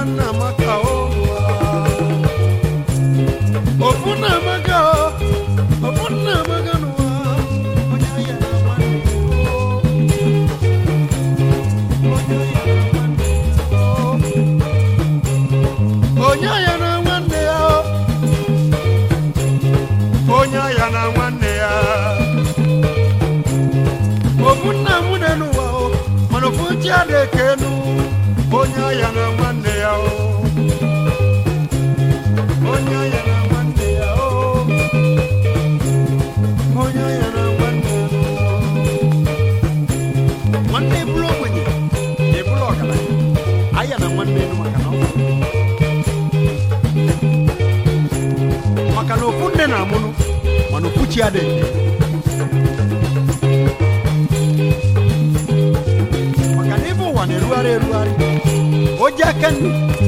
Panama.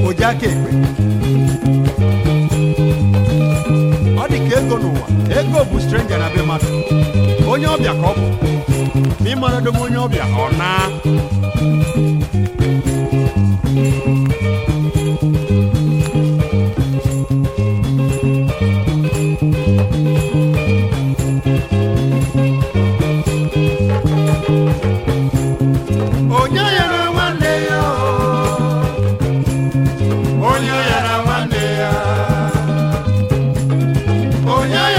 oja ka ekwe ọ dị ka ego n'ụwa ego bụ strenger na be mmadụ onye ọbịa ka ọ bụ ma ị mara dobe onye ọbịa ọ naa Oña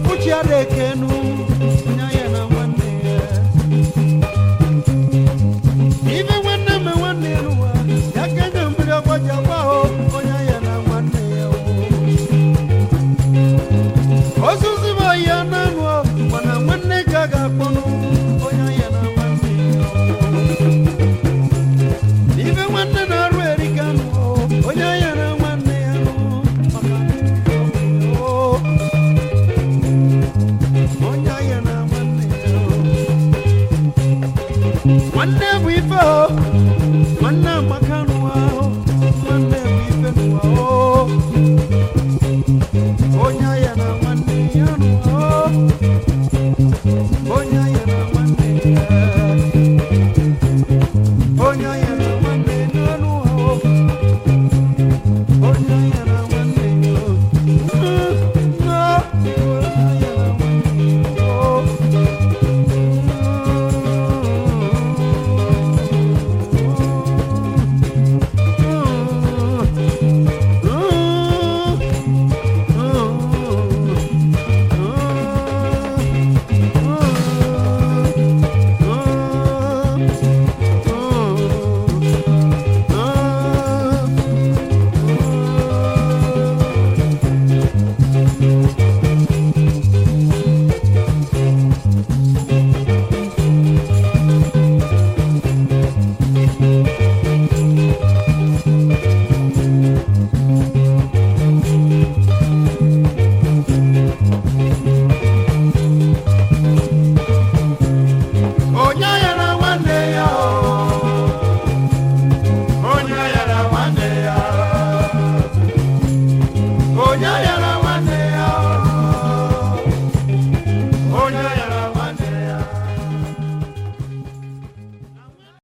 in.